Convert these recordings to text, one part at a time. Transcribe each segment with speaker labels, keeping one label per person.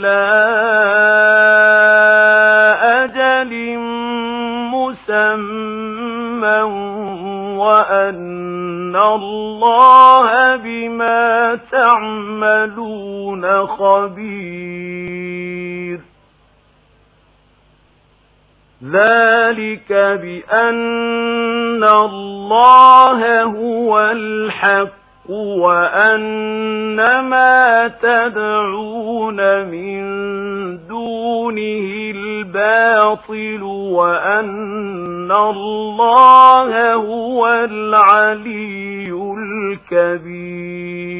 Speaker 1: إلى أجل مسمى وأن الله بما تعملون خبير. ذلك بأن الله هو الحق. وأن ما تدعون من دونه الباطل وأن الله هو العلي الكبير.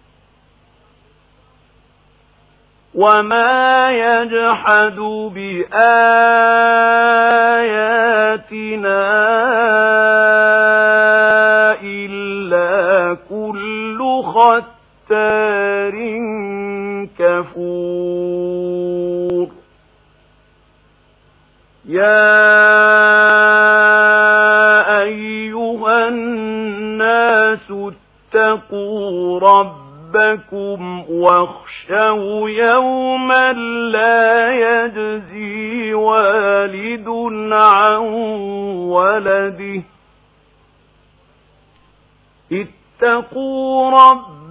Speaker 1: وما يجحد بآياتنا إلا كل ختار كفور يا أيها الناس اتقوا ربكم واخشوا يوما لا يجزي والد عن ولده. اتقوا ربكم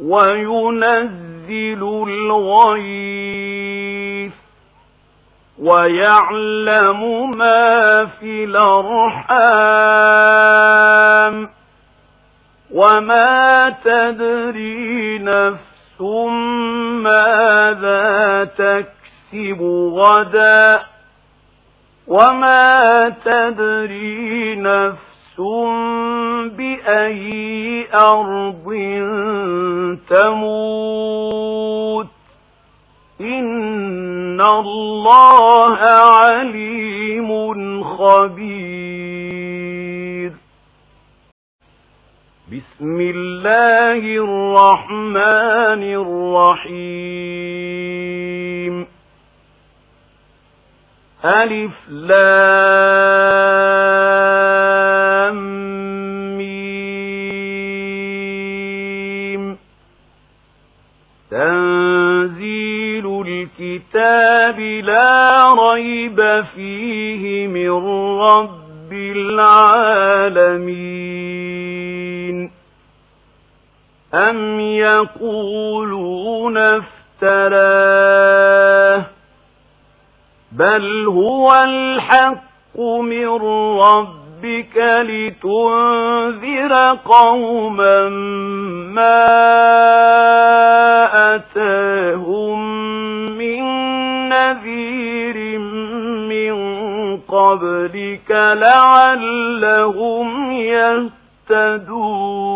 Speaker 1: وينزل الغيث ويعلم ما في الأرحام وما تدري نفس ماذا تكسب غدا وما تدري نفس بأي أرض تموت إن الله عليم خبير بسم الله الرحمن الرحيم ألف لام تنزيل الكتاب لا ريب فيه من رب العالمين. أم يقولون افتراه بل هو الحق من ربك لتنذر قوما ما أتاهم من نذير من قبلك لعلهم يهتدون.